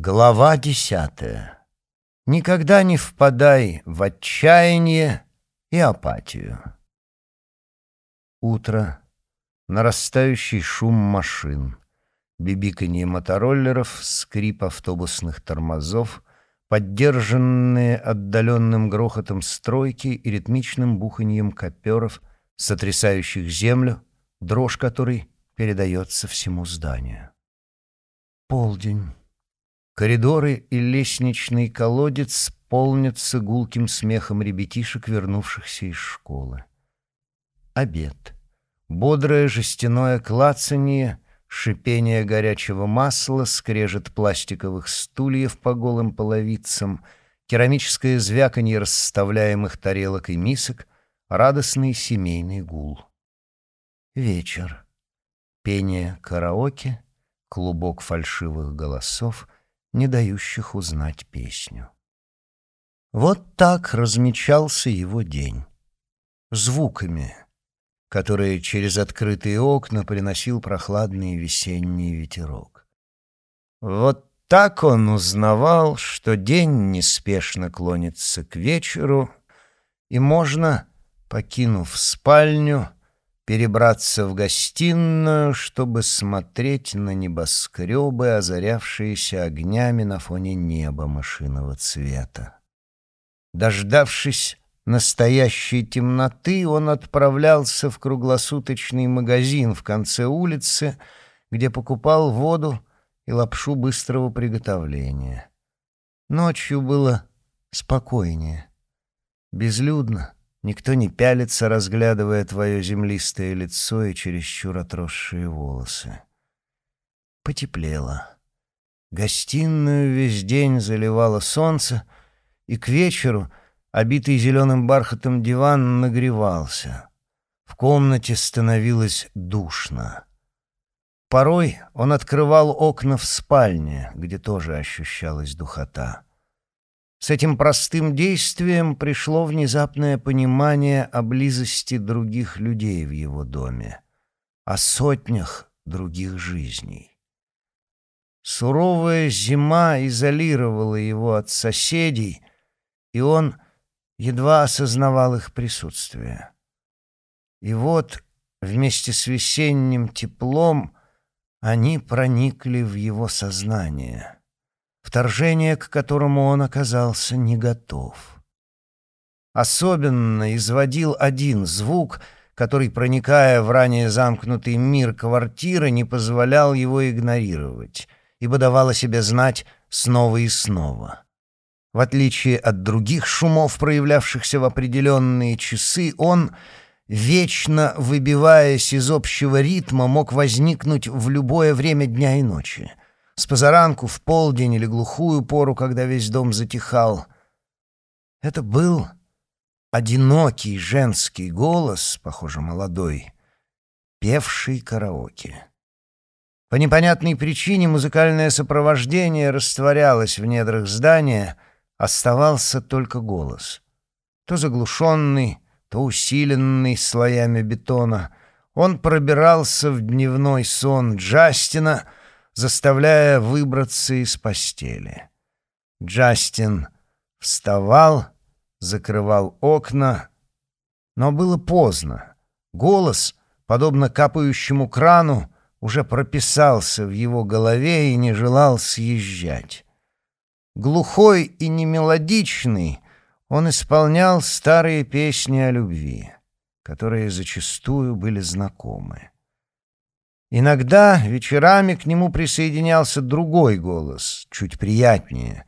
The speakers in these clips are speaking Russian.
Глава десятая. Никогда не впадай в отчаяние и апатию. Утро. Нарастающий шум машин. Бибиканье мотороллеров, скрип автобусных тормозов, поддержанные отдаленным грохотом стройки и ритмичным буханьем коперов, сотрясающих землю, дрожь которой передается всему зданию. Полдень. Коридоры и лестничный колодец полнятся гулким смехом ребятишек, вернувшихся из школы. Обед. Бодрое жестяное клацанье, шипение горячего масла, скрежет пластиковых стульев по голым половицам, керамическое звяканье расставляемых тарелок и мисок, радостный семейный гул. Вечер. Пение караоке, клубок фальшивых голосов — не дающих узнать песню. Вот так размечался его день. Звуками, которые через открытые окна приносил прохладный весенний ветерок. Вот так он узнавал, что день неспешно клонится к вечеру, и можно, покинув спальню, перебраться в гостиную, чтобы смотреть на небоскребы, озарявшиеся огнями на фоне неба машинного цвета. Дождавшись настоящей темноты, он отправлялся в круглосуточный магазин в конце улицы, где покупал воду и лапшу быстрого приготовления. Ночью было спокойнее, безлюдно. Никто не пялится, разглядывая твое землистое лицо и чересчур отросшие волосы. Потеплело. Гостиную весь день заливало солнце, и к вечеру обитый зеленым бархатом диван нагревался. В комнате становилось душно. Порой он открывал окна в спальне, где тоже ощущалась духота. С этим простым действием пришло внезапное понимание о близости других людей в его доме, о сотнях других жизней. Суровая зима изолировала его от соседей, и он едва осознавал их присутствие. И вот вместе с весенним теплом они проникли в его сознание — вторжение к которому он оказался не готов. Особенно изводил один звук, который, проникая в ранее замкнутый мир квартиры, не позволял его игнорировать, ибо давал о себе знать снова и снова. В отличие от других шумов, проявлявшихся в определенные часы, он, вечно выбиваясь из общего ритма, мог возникнуть в любое время дня и ночи с позаранку, в полдень или глухую пору, когда весь дом затихал. Это был одинокий женский голос, похоже, молодой, певший караоке. По непонятной причине музыкальное сопровождение растворялось в недрах здания, оставался только голос. То заглушенный, то усиленный слоями бетона. Он пробирался в дневной сон Джастина — заставляя выбраться из постели. Джастин вставал, закрывал окна, но было поздно. Голос, подобно капающему крану, уже прописался в его голове и не желал съезжать. Глухой и немелодичный, он исполнял старые песни о любви, которые зачастую были знакомы. Иногда вечерами к нему присоединялся другой голос, чуть приятнее.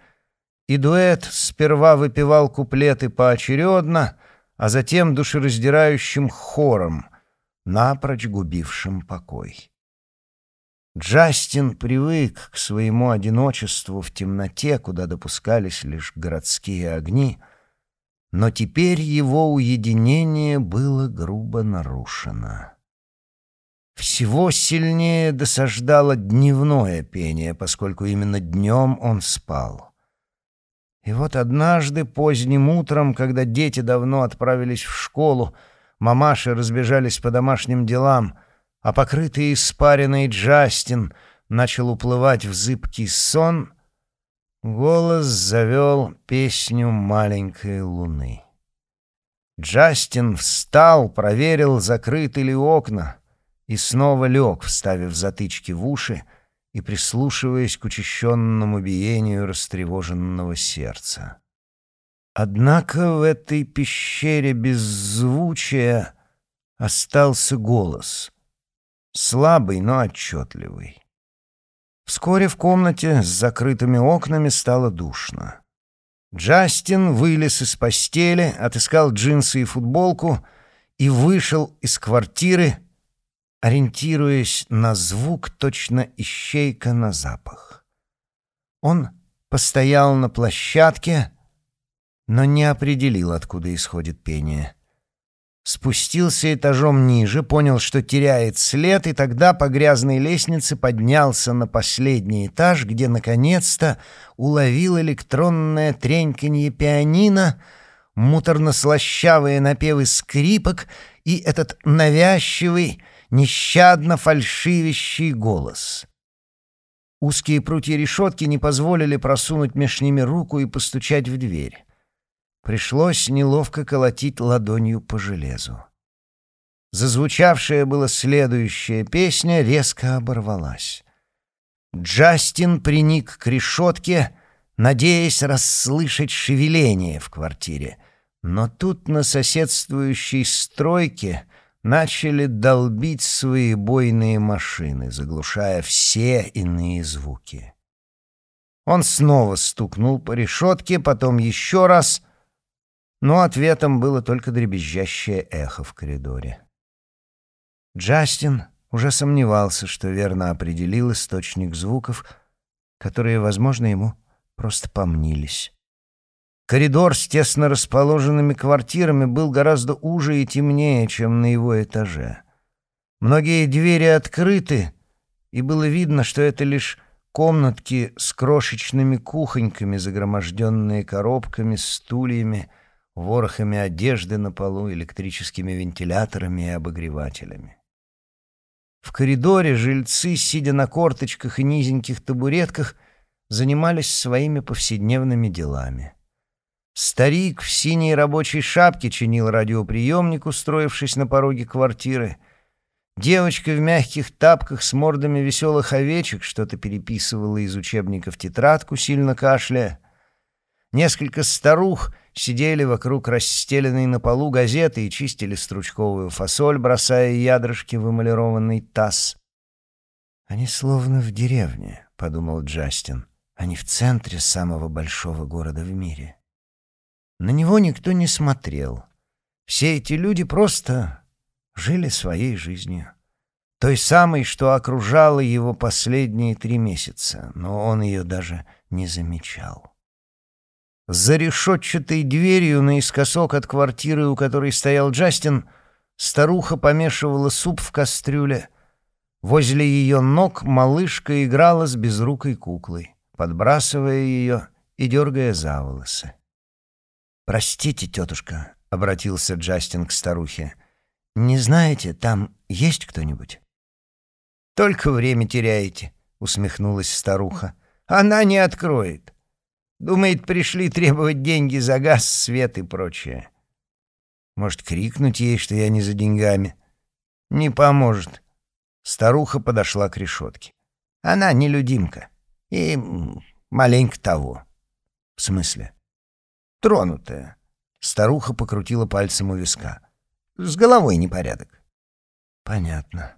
И дуэт сперва выпевал куплеты поочередно, а затем душераздирающим хором, напрочь губившим покой. Джастин привык к своему одиночеству в темноте, куда допускались лишь городские огни, но теперь его уединение было грубо нарушено. Всего сильнее досаждало дневное пение, поскольку именно днем он спал. И вот однажды поздним утром, когда дети давно отправились в школу, мамаши разбежались по домашним делам, а покрытый испаренный Джастин начал уплывать в зыбкий сон, Голос завел песню маленькой луны. Джастин встал, проверил, закрыты ли окна, и снова лег, вставив затычки в уши и прислушиваясь к учащенному биению растревоженного сердца. Однако в этой пещере беззвучия остался голос, слабый, но отчетливый. Вскоре в комнате с закрытыми окнами стало душно. Джастин вылез из постели, отыскал джинсы и футболку и вышел из квартиры, ориентируясь на звук, точно ищейка на запах. Он постоял на площадке, но не определил, откуда исходит пение. Спустился этажом ниже, понял, что теряет след, и тогда по грязной лестнице поднялся на последний этаж, где, наконец-то, уловил электронное треньканье пианино, муторно-слащавые напевы скрипок и этот навязчивый, нещадно фальшивящий голос. Узкие прутья решетки не позволили просунуть меж ними руку и постучать в дверь. Пришлось неловко колотить ладонью по железу. Зазвучавшая была следующая песня резко оборвалась. Джастин приник к решетке, надеясь расслышать шевеление в квартире. Но тут на соседствующей стройке начали долбить свои бойные машины, заглушая все иные звуки. Он снова стукнул по решетке, потом еще раз — но ответом было только дребезжащее эхо в коридоре. Джастин уже сомневался, что верно определил источник звуков, которые, возможно, ему просто помнились. Коридор с тесно расположенными квартирами был гораздо уже и темнее, чем на его этаже. Многие двери открыты, и было видно, что это лишь комнатки с крошечными кухоньками, загроможденные коробками, стульями — ворохами одежды на полу, электрическими вентиляторами и обогревателями. В коридоре жильцы, сидя на корточках и низеньких табуретках, занимались своими повседневными делами. Старик в синей рабочей шапке чинил радиоприемник, устроившись на пороге квартиры. Девочка в мягких тапках с мордами веселых овечек что-то переписывала из учебника в тетрадку, сильно кашляя. Несколько старух сидели вокруг расстеленной на полу газеты и чистили стручковую фасоль, бросая ядрышки в эмалированный таз. «Они словно в деревне», — подумал Джастин. «Они в центре самого большого города в мире». На него никто не смотрел. Все эти люди просто жили своей жизнью. Той самой, что окружала его последние три месяца, но он ее даже не замечал. За решетчатой дверью наискосок от квартиры, у которой стоял Джастин, старуха помешивала суп в кастрюле. Возле ее ног малышка играла с безрукой куклой, подбрасывая ее и дергая за волосы. «Простите, тетушка», — обратился Джастин к старухе, — «не знаете, там есть кто-нибудь?» «Только время теряете», — усмехнулась старуха. «Она не откроет». Думает, пришли требовать деньги за газ, свет и прочее. Может, крикнуть ей, что я не за деньгами? Не поможет. Старуха подошла к решетке. Она нелюдимка. И маленько того. В смысле? Тронутая. Старуха покрутила пальцем у виска. С головой непорядок. Понятно.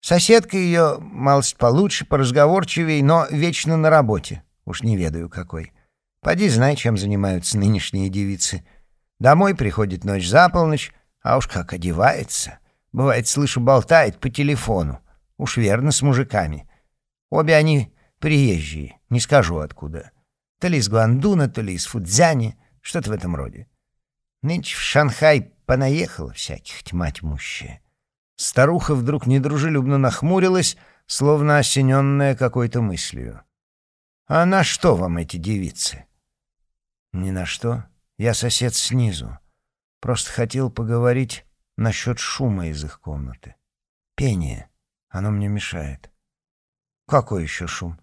Соседка ее малость получше, поразговорчивей, но вечно на работе. Уж не ведаю какой. Поди знай, чем занимаются нынешние девицы. Домой приходит ночь за полночь, а уж как одевается. Бывает, слышу, болтает по телефону. Уж верно, с мужиками. Обе они приезжие, не скажу откуда. То ли из Гуандуна, то ли из Фудзяни, что-то в этом роде. Нынче в Шанхай понаехало всяких тьма тьмущая. Старуха вдруг недружелюбно нахмурилась, словно осененная какой-то мыслью. «А на что вам эти девицы?» «Ни на что. Я сосед снизу. Просто хотел поговорить насчет шума из их комнаты. Пение. Оно мне мешает». «Какой еще шум?»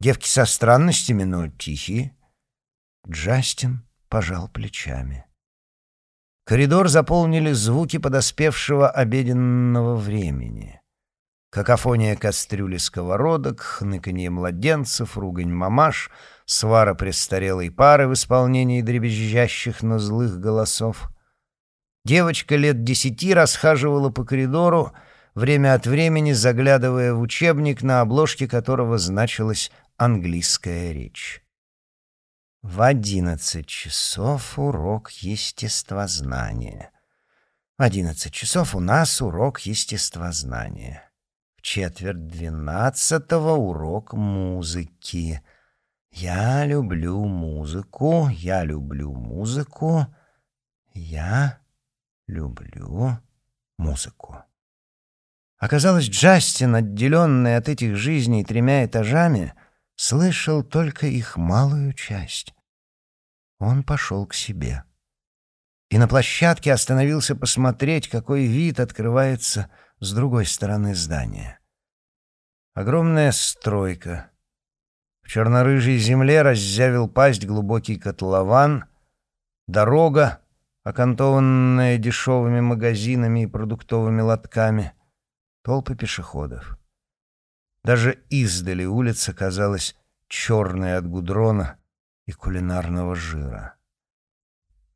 Девки со странностями, но тихие. Джастин пожал плечами. Коридор заполнили звуки подоспевшего обеденного времени. Какофония кастрюли сковородок, хныканье младенцев, ругань мамаш, свара престарелой пары в исполнении дребезжащих, но злых голосов. Девочка лет десяти расхаживала по коридору, время от времени заглядывая в учебник, на обложке которого значилась английская речь. В одиннадцать часов урок естествознания. В одиннадцать часов у нас урок естествознания. В четверть двенадцатого урок музыки. Я люблю музыку, я люблю музыку, я люблю музыку. Оказалось, Джастин, отделенный от этих жизней тремя этажами, слышал только их малую часть. Он пошел к себе. И на площадке остановился посмотреть, какой вид открывается с другой стороны здания. Огромная стройка. В черно-рыжей земле раззявил пасть глубокий котлован, дорога, окантованная дешевыми магазинами и продуктовыми лотками, толпы пешеходов. Даже издали улица казалась черной от гудрона и кулинарного жира.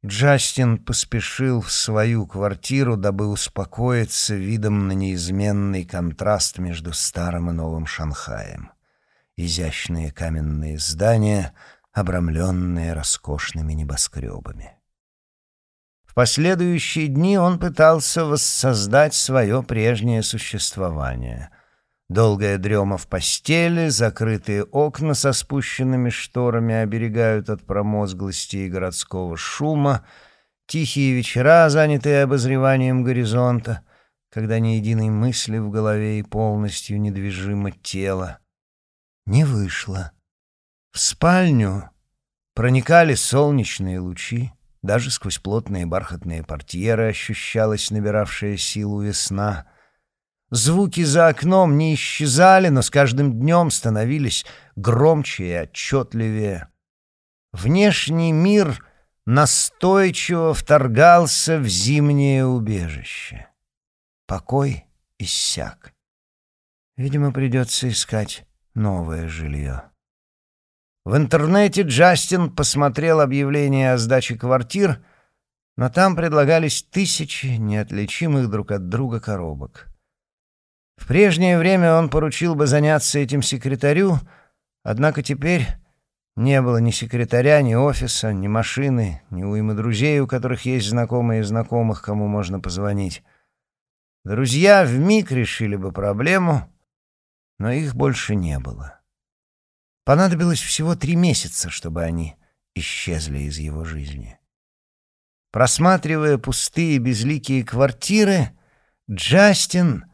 Джастин поспешил в свою квартиру, дабы успокоиться видом на неизменный контраст между старым и новым Шанхаем. Изящные каменные здания, обрамленные роскошными небоскребами. В последующие дни он пытался воссоздать свое прежнее существование. Долгая дрема в постели, закрытые окна со спущенными шторами оберегают от промозглости и городского шума, тихие вечера, занятые обозреванием горизонта, когда ни единой мысли в голове и полностью недвижимо тело. Не вышло. В спальню проникали солнечные лучи, даже сквозь плотные бархатные портьеры ощущалась набиравшая силу весна. Звуки за окном не исчезали, но с каждым днем становились громче и отчетливее. Внешний мир настойчиво вторгался в зимнее убежище. Покой иссяк. Видимо, придется искать новое жилье. В интернете Джастин посмотрел объявления о сдаче квартир, но там предлагались тысячи неотличимых друг от друга коробок. В прежнее время он поручил бы заняться этим секретарю, однако теперь не было ни секретаря, ни офиса, ни машины, ни уймы друзей, у которых есть знакомые знакомых, кому можно позвонить. Друзья вмиг решили бы проблему, но их больше не было. Понадобилось всего три месяца, чтобы они исчезли из его жизни. Просматривая пустые безликие квартиры, Джастин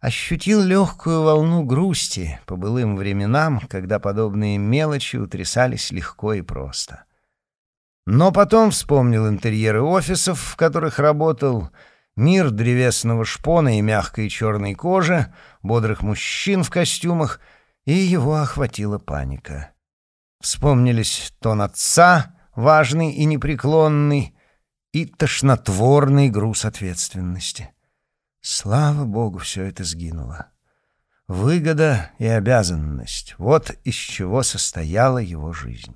ощутил легкую волну грусти по былым временам, когда подобные мелочи утрясались легко и просто. Но потом вспомнил интерьеры офисов, в которых работал, мир древесного шпона и мягкой черной кожи, бодрых мужчин в костюмах — и его охватила паника. Вспомнились тон отца, важный и непреклонный, и тошнотворный груз ответственности. Слава богу, все это сгинуло. Выгода и обязанность — вот из чего состояла его жизнь.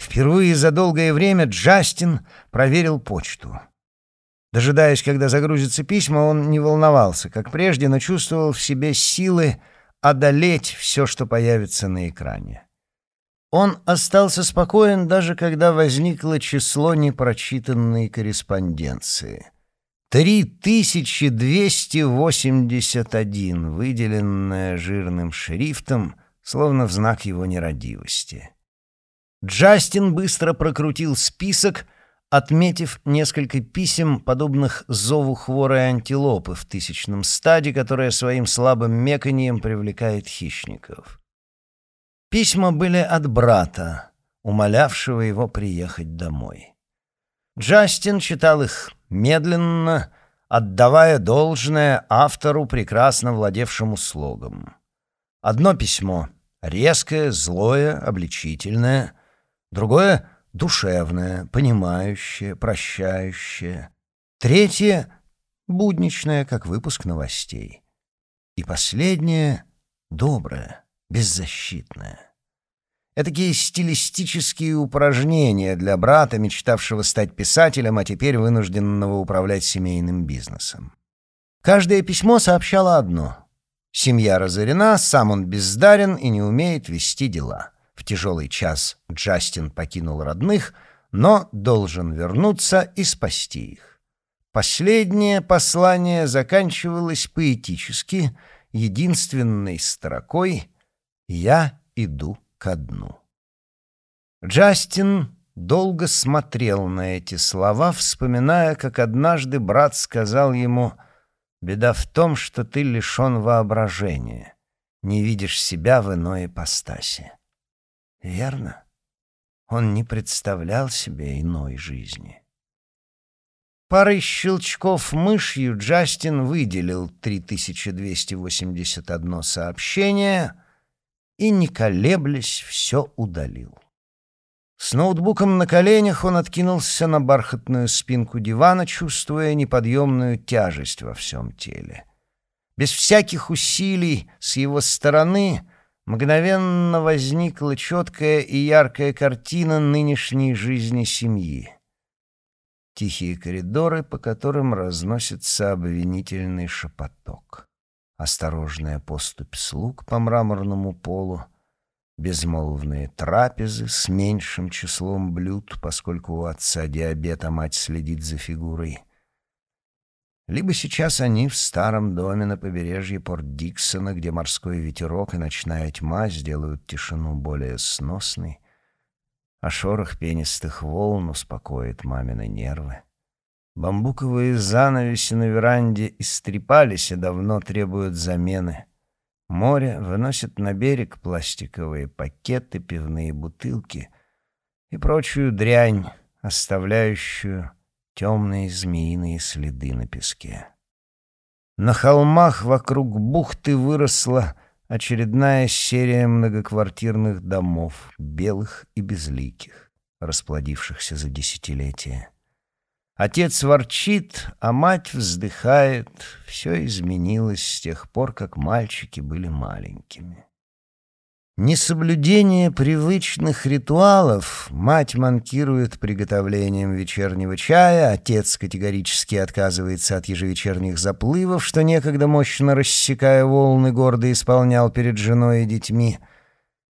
Впервые за долгое время Джастин проверил почту. Дожидаясь, когда загрузятся письма, он не волновался, как прежде, но чувствовал в себе силы, одолеть все, что появится на экране. Он остался спокоен, даже когда возникло число непрочитанной корреспонденции. 3281, выделенное жирным шрифтом, словно в знак его нерадивости. Джастин быстро прокрутил список отметив несколько писем, подобных зову хворой антилопы в тысячном стаде, которая своим слабым меканьем привлекает хищников. Письма были от брата, умолявшего его приехать домой. Джастин читал их медленно, отдавая должное автору, прекрасно владевшему слогом. Одно письмо резкое, злое, обличительное. Другое — душевное, понимающее, прощающее. Третье — будничное, как выпуск новостей. И последнее — доброе, беззащитное. Этакие стилистические упражнения для брата, мечтавшего стать писателем, а теперь вынужденного управлять семейным бизнесом. Каждое письмо сообщало одно. Семья разорена, сам он бездарен и не умеет вести дела. В тяжелый час Джастин покинул родных, но должен вернуться и спасти их. Последнее послание заканчивалось поэтически, единственной строкой «Я иду ко дну». Джастин долго смотрел на эти слова, вспоминая, как однажды брат сказал ему «Беда в том, что ты лишен воображения, не видишь себя в иной ипостаси». Верно? Он не представлял себе иной жизни. Парой щелчков мышью Джастин выделил 3281 сообщение — и, не колеблясь, все удалил. С ноутбуком на коленях он откинулся на бархатную спинку дивана, чувствуя неподъемную тяжесть во всем теле. Без всяких усилий с его стороны мгновенно возникла четкая и яркая картина нынешней жизни семьи. Тихие коридоры, по которым разносится обвинительный шепоток осторожная поступь слуг по мраморному полу, безмолвные трапезы с меньшим числом блюд, поскольку у отца диабет, а мать следит за фигурой. Либо сейчас они в старом доме на побережье Порт-Диксона, где морской ветерок и ночная тьма сделают тишину более сносной, а шорох пенистых волн успокоит мамины нервы. Бамбуковые занавеси на веранде истрепались и давно требуют замены. Море выносит на берег пластиковые пакеты, пивные бутылки и прочую дрянь, оставляющую темные змеиные следы на песке. На холмах вокруг бухты выросла очередная серия многоквартирных домов, белых и безликих, расплодившихся за десятилетия. Отец ворчит, а мать вздыхает. Все изменилось с тех пор, как мальчики были маленькими. Несоблюдение привычных ритуалов мать манкирует приготовлением вечернего чая, отец категорически отказывается от ежевечерних заплывов, что некогда мощно рассекая волны гордо исполнял перед женой и детьми,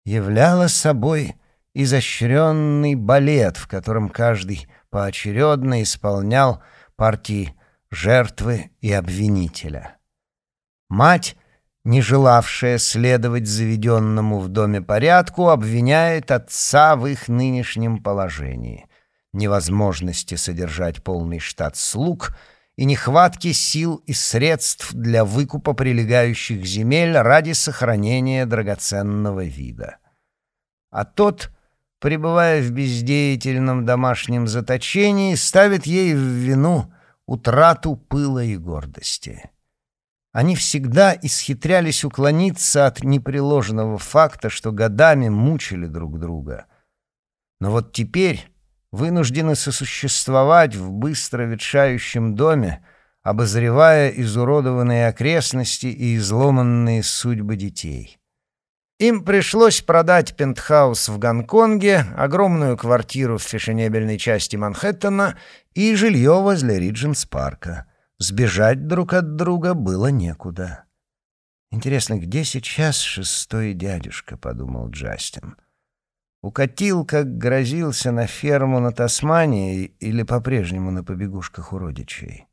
являла собой изощренный балет, в котором каждый поочередно исполнял партии жертвы и обвинителя. Мать, не желавшая следовать заведенному в доме порядку, обвиняет отца в их нынешнем положении, невозможности содержать полный штат слуг и нехватке сил и средств для выкупа прилегающих земель ради сохранения драгоценного вида. А тот — пребывая в бездеятельном домашнем заточении, ставит ей в вину утрату пыла и гордости. Они всегда исхитрялись уклониться от непреложного факта, что годами мучили друг друга. Но вот теперь вынуждены сосуществовать в быстро ветшающем доме, обозревая изуродованные окрестности и изломанные судьбы детей. Им пришлось продать пентхаус в Гонконге, огромную квартиру в фешенебельной части Манхэттена и жилье возле Ридженс-парка. Сбежать друг от друга было некуда. «Интересно, где сейчас шестой дядюшка?» — подумал Джастин. Укатил, как грозился, на ферму на Тасмании или по-прежнему на побегушках у родичей.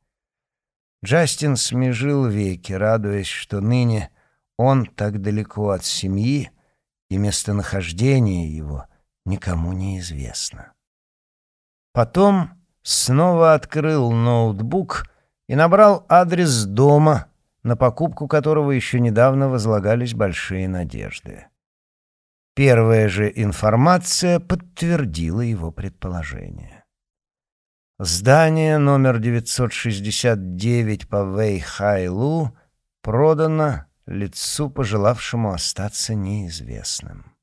Джастин смежил веки, радуясь, что ныне он так далеко от семьи, и местонахождение его никому не известно. Потом снова открыл ноутбук и набрал адрес дома, на покупку которого еще недавно возлагались большие надежды. Первая же информация подтвердила его предположение. Здание номер 969 по Вэйхайлу продано лицу, пожелавшему остаться неизвестным.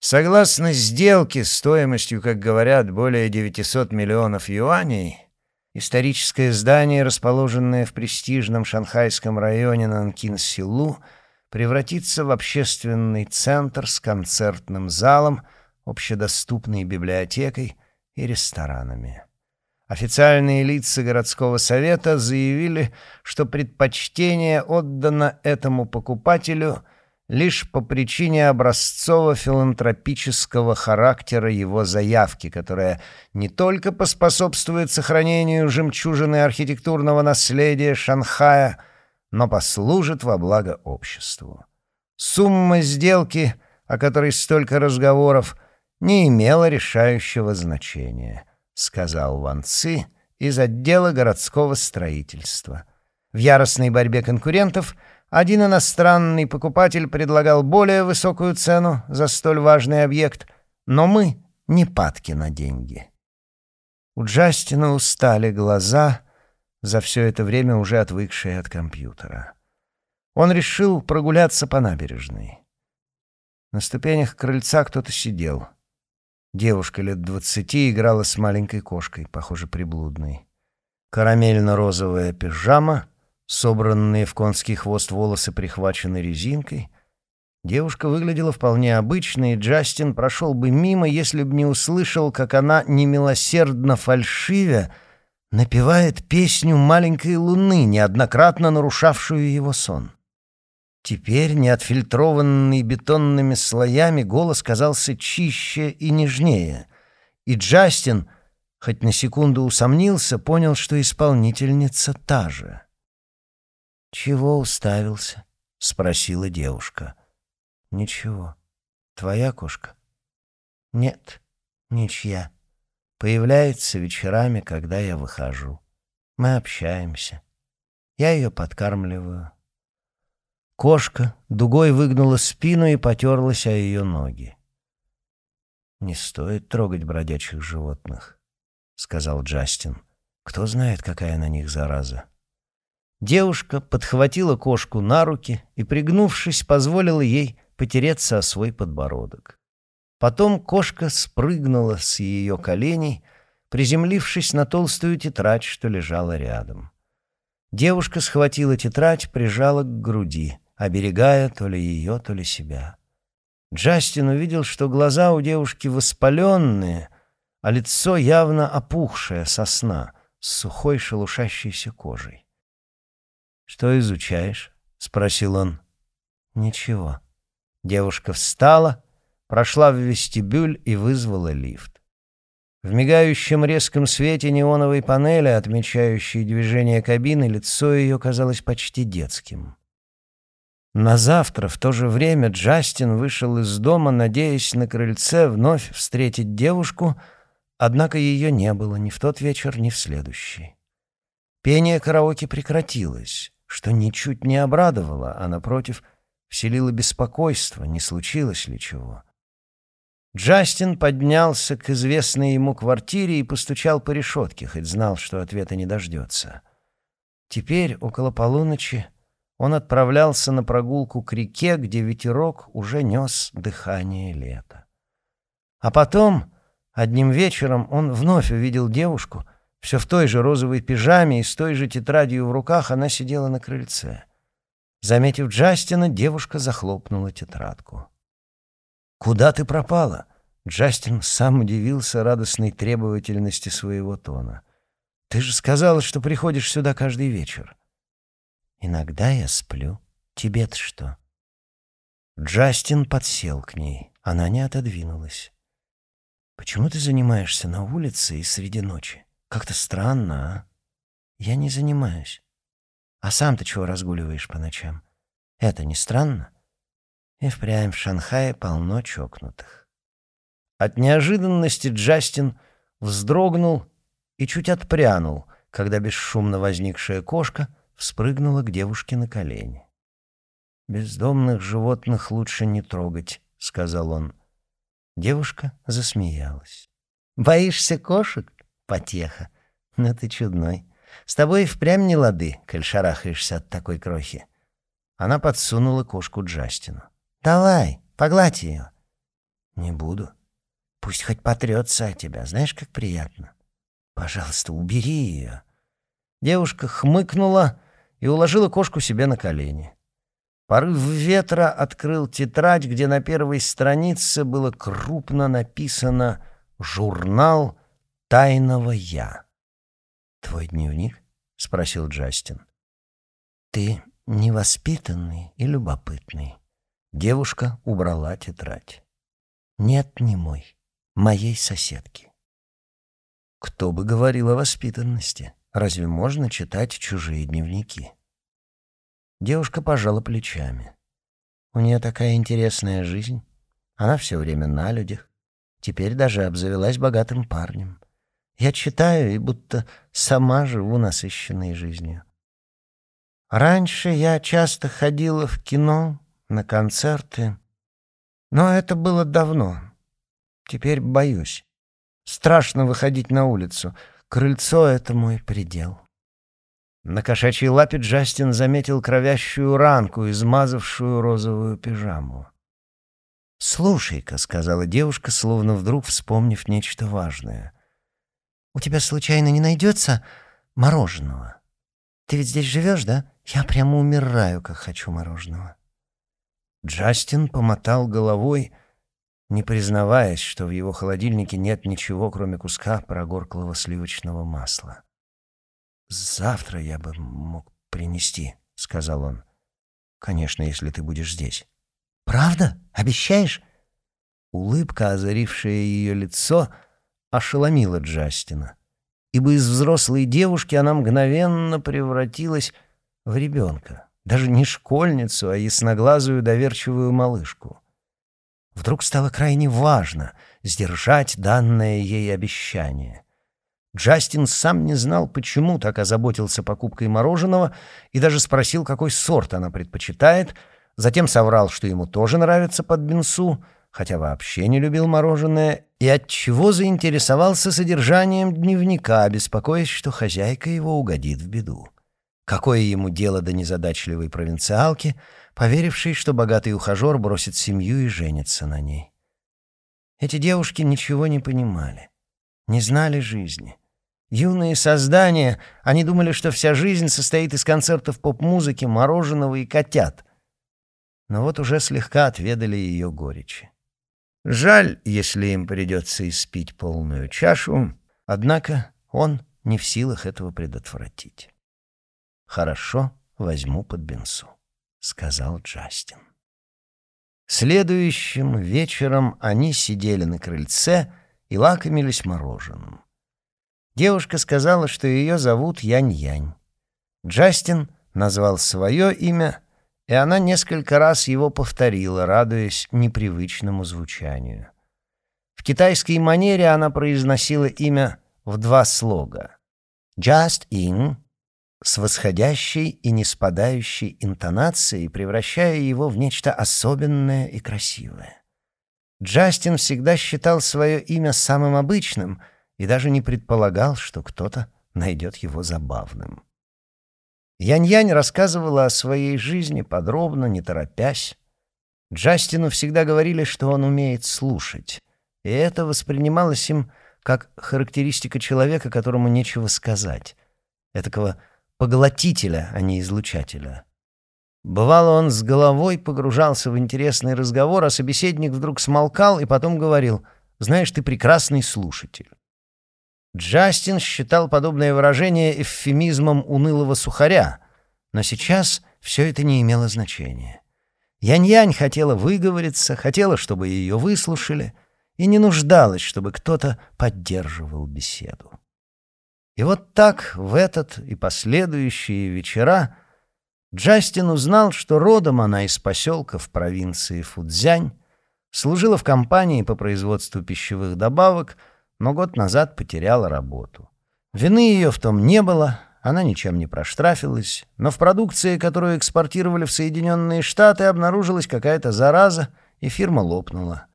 Согласно сделке стоимостью, как говорят, более 900 миллионов юаней, историческое здание, расположенное в престижном шанхайском районе Нанкин-Силу, превратится в общественный центр с концертным залом, общедоступной библиотекой и ресторанами. Официальные лица городского совета заявили, что предпочтение отдано этому покупателю лишь по причине образцово-филантропического характера его заявки, которая не только поспособствует сохранению жемчужины архитектурного наследия Шанхая, но послужит во благо обществу. Сумма сделки, о которой столько разговоров, не имела решающего значения, сказал Ван Ци из отдела городского строительства. В яростной борьбе конкурентов – один иностранный покупатель предлагал более высокую цену за столь важный объект, но мы не падки на деньги. У Джастина устали глаза, за все это время уже отвыкшие от компьютера. Он решил прогуляться по набережной. На ступенях крыльца кто-то сидел. Девушка лет двадцати играла с маленькой кошкой, похоже, приблудной. Карамельно-розовая пижама — Собранные в конский хвост волосы прихвачены резинкой. Девушка выглядела вполне обычно, и Джастин прошел бы мимо, если бы не услышал, как она немилосердно фальшивя напевает песню маленькой луны, неоднократно нарушавшую его сон. Теперь, неотфильтрованный бетонными слоями, голос казался чище и нежнее, и Джастин, хоть на секунду усомнился, понял, что исполнительница та же. «Чего уставился?» — спросила девушка. «Ничего. Твоя кошка?» «Нет, ничья. Появляется вечерами, когда я выхожу. Мы общаемся. Я ее подкармливаю». Кошка дугой выгнула спину и потерлась о ее ноги. «Не стоит трогать бродячих животных», — сказал Джастин. «Кто знает, какая на них зараза». Девушка подхватила кошку на руки и, пригнувшись, позволила ей потереться о свой подбородок. Потом кошка спрыгнула с ее коленей, приземлившись на толстую тетрадь, что лежала рядом. Девушка схватила тетрадь, прижала к груди, оберегая то ли ее, то ли себя. Джастин увидел, что глаза у девушки воспаленные, а лицо явно опухшее со сна, с сухой шелушащейся кожей. «Что изучаешь?» — спросил он. «Ничего». Девушка встала, прошла в вестибюль и вызвала лифт. В мигающем резком свете неоновой панели, отмечающей движение кабины, лицо ее казалось почти детским. На завтра в то же время Джастин вышел из дома, надеясь на крыльце вновь встретить девушку, однако ее не было ни в тот вечер, ни в следующий. Пение караоке прекратилось что ничуть не обрадовало, а, напротив, вселило беспокойство, не случилось ли чего. Джастин поднялся к известной ему квартире и постучал по решетке, хоть знал, что ответа не дождется. Теперь, около полуночи, он отправлялся на прогулку к реке, где ветерок уже нес дыхание лета. А потом, одним вечером, он вновь увидел девушку, все в той же розовой пижаме и с той же тетрадью в руках она сидела на крыльце. Заметив Джастина, девушка захлопнула тетрадку. «Куда ты пропала?» Джастин сам удивился радостной требовательности своего тона. «Ты же сказала, что приходишь сюда каждый вечер». «Иногда я сплю. Тебе-то что?» Джастин подсел к ней. Она не отодвинулась. «Почему ты занимаешься на улице и среди ночи?» Как-то странно, а? Я не занимаюсь. А сам ты чего разгуливаешь по ночам? Это не странно? И впрямь в Шанхае полно чокнутых. От неожиданности Джастин вздрогнул и чуть отпрянул, когда бесшумно возникшая кошка вспрыгнула к девушке на колени. «Бездомных животных лучше не трогать», — сказал он. Девушка засмеялась. «Боишься кошек?» потеха. Ну ты чудной. С тобой впрямь не лады, коль шарахаешься от такой крохи. Она подсунула кошку Джастину. «Давай, погладь ее». «Не буду». «Пусть хоть потрется от тебя, знаешь, как приятно». «Пожалуйста, убери ее». Девушка хмыкнула и уложила кошку себе на колени. Порыв ветра открыл тетрадь, где на первой странице было крупно написано «Журнал тайного я». «Твой дневник?» — спросил Джастин. «Ты невоспитанный и любопытный». Девушка убрала тетрадь. «Нет, не мой, моей соседки». Кто бы говорил о воспитанности? Разве можно читать чужие дневники? Девушка пожала плечами. У нее такая интересная жизнь. Она все время на людях. Теперь даже обзавелась богатым парнем. Я читаю и будто сама живу насыщенной жизнью. Раньше я часто ходила в кино, на концерты. Но это было давно. Теперь боюсь. Страшно выходить на улицу. Крыльцо — это мой предел. На кошачьей лапе Джастин заметил кровящую ранку, измазавшую розовую пижаму. «Слушай-ка», — сказала девушка, словно вдруг вспомнив нечто важное. «У тебя случайно не найдется мороженого? Ты ведь здесь живешь, да? Я прямо умираю, как хочу мороженого». Джастин помотал головой, не признаваясь, что в его холодильнике нет ничего, кроме куска прогорклого сливочного масла. «Завтра я бы мог принести», — сказал он. «Конечно, если ты будешь здесь». «Правда? Обещаешь?» Улыбка, озарившая ее лицо, ошеломила Джастина, ибо из взрослой девушки она мгновенно превратилась в ребенка, даже не школьницу, а ясноглазую доверчивую малышку. Вдруг стало крайне важно сдержать данное ей обещание. Джастин сам не знал, почему так озаботился покупкой мороженого, и даже спросил, какой сорт она предпочитает, затем соврал, что ему тоже нравится под бинсу, хотя вообще не любил мороженое, и отчего заинтересовался содержанием дневника, беспокоясь, что хозяйка его угодит в беду. Какое ему дело до незадачливой провинциалки, поверившей, что богатый ухажер бросит семью и женится на ней? Эти девушки ничего не понимали, не знали жизни. Юные создания, они думали, что вся жизнь состоит из концертов поп-музыки, мороженого и котят. Но вот уже слегка отведали ее горечи. Жаль, если им придется испить полную чашу, однако он не в силах этого предотвратить. «Хорошо, возьму под бенсу», — сказал Джастин. Следующим вечером они сидели на крыльце и лакомились мороженым. Девушка сказала, что ее зовут Янь-Янь. Джастин назвал свое имя, и она несколько раз его повторила, радуясь непривычному звучанию. В китайской манере она произносила имя в два слога. «Just in» с восходящей и неспадающей интонацией, превращая его в нечто особенное и красивое. Джастин всегда считал свое имя самым обычным — и даже не предполагал, что кто-то найдет его забавным. Янь-Янь рассказывала о своей жизни подробно, не торопясь. Джастину всегда говорили, что он умеет слушать, и это воспринималось им как характеристика человека, которому нечего сказать, этакого поглотителя, а не излучателя. Бывало, он с головой погружался в интересный разговор, а собеседник вдруг смолкал и потом говорил, «Знаешь, ты прекрасный слушатель». Джастин считал подобное выражение эвфемизмом унылого сухаря, но сейчас все это не имело значения. Янь-Янь хотела выговориться, хотела, чтобы ее выслушали, и не нуждалась, чтобы кто-то поддерживал беседу. И вот так в этот и последующие вечера Джастин узнал, что родом она из поселка в провинции Фудзянь, служила в компании по производству пищевых добавок — но год назад потеряла работу. Вины ее в том не было, она ничем не проштрафилась, но в продукции, которую экспортировали в Соединенные Штаты, обнаружилась какая-то зараза, и фирма лопнула.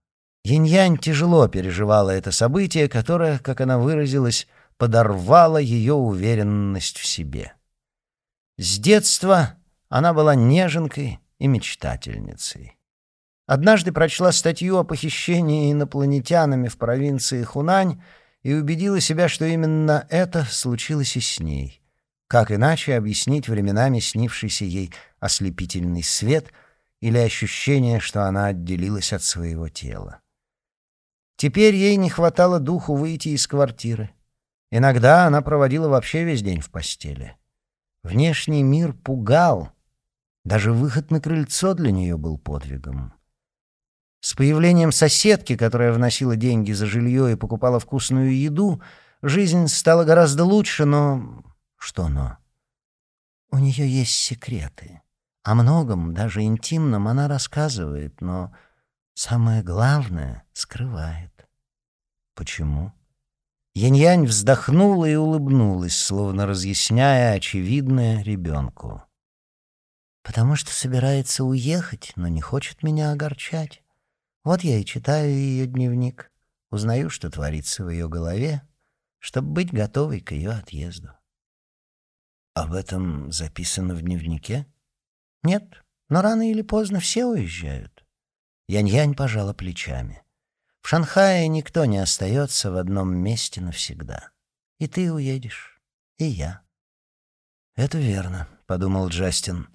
Янь-Янь тяжело переживала это событие, которое, как она выразилась, подорвало ее уверенность в себе. С детства она была неженкой и мечтательницей. Однажды прочла статью о похищении инопланетянами в провинции Хунань и убедила себя, что именно это случилось и с ней. Как иначе объяснить временами снившийся ей ослепительный свет или ощущение, что она отделилась от своего тела? Теперь ей не хватало духу выйти из квартиры. Иногда она проводила вообще весь день в постели. Внешний мир пугал. Даже выход на крыльцо для нее был подвигом. С появлением соседки, которая вносила деньги за жилье и покупала вкусную еду, жизнь стала гораздо лучше, но... Что но? У нее есть секреты. О многом, даже интимном, она рассказывает, но самое главное — скрывает. Почему? Янь-Янь вздохнула и улыбнулась, словно разъясняя очевидное ребенку. «Потому что собирается уехать, но не хочет меня огорчать. Вот я и читаю ее дневник, узнаю, что творится в ее голове, чтобы быть готовой к ее отъезду». «Об этом записано в дневнике?» «Нет, но рано или поздно все уезжают». Янь-Янь пожала плечами. В Шанхае никто не остается в одном месте навсегда. И ты уедешь, и я. «Это верно», — подумал Джастин.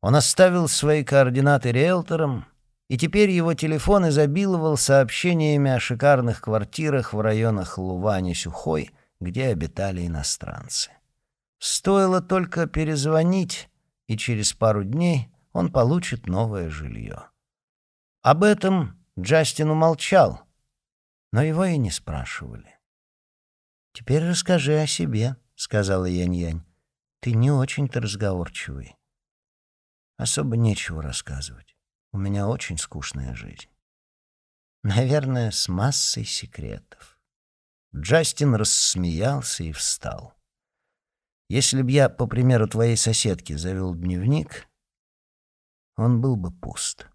Он оставил свои координаты риэлторам, и теперь его телефон изобиловал сообщениями о шикарных квартирах в районах Лувани-Сюхой, где обитали иностранцы. Стоило только перезвонить, и через пару дней он получит новое жилье. Об этом Джастин умолчал, но его и не спрашивали. «Теперь расскажи о себе», — сказала Янь-Янь. «Ты не очень-то разговорчивый». «Особо нечего рассказывать. У меня очень скучная жизнь». «Наверное, с массой секретов». Джастин рассмеялся и встал. «Если б я, по примеру твоей соседки, завел дневник, он был бы пуст».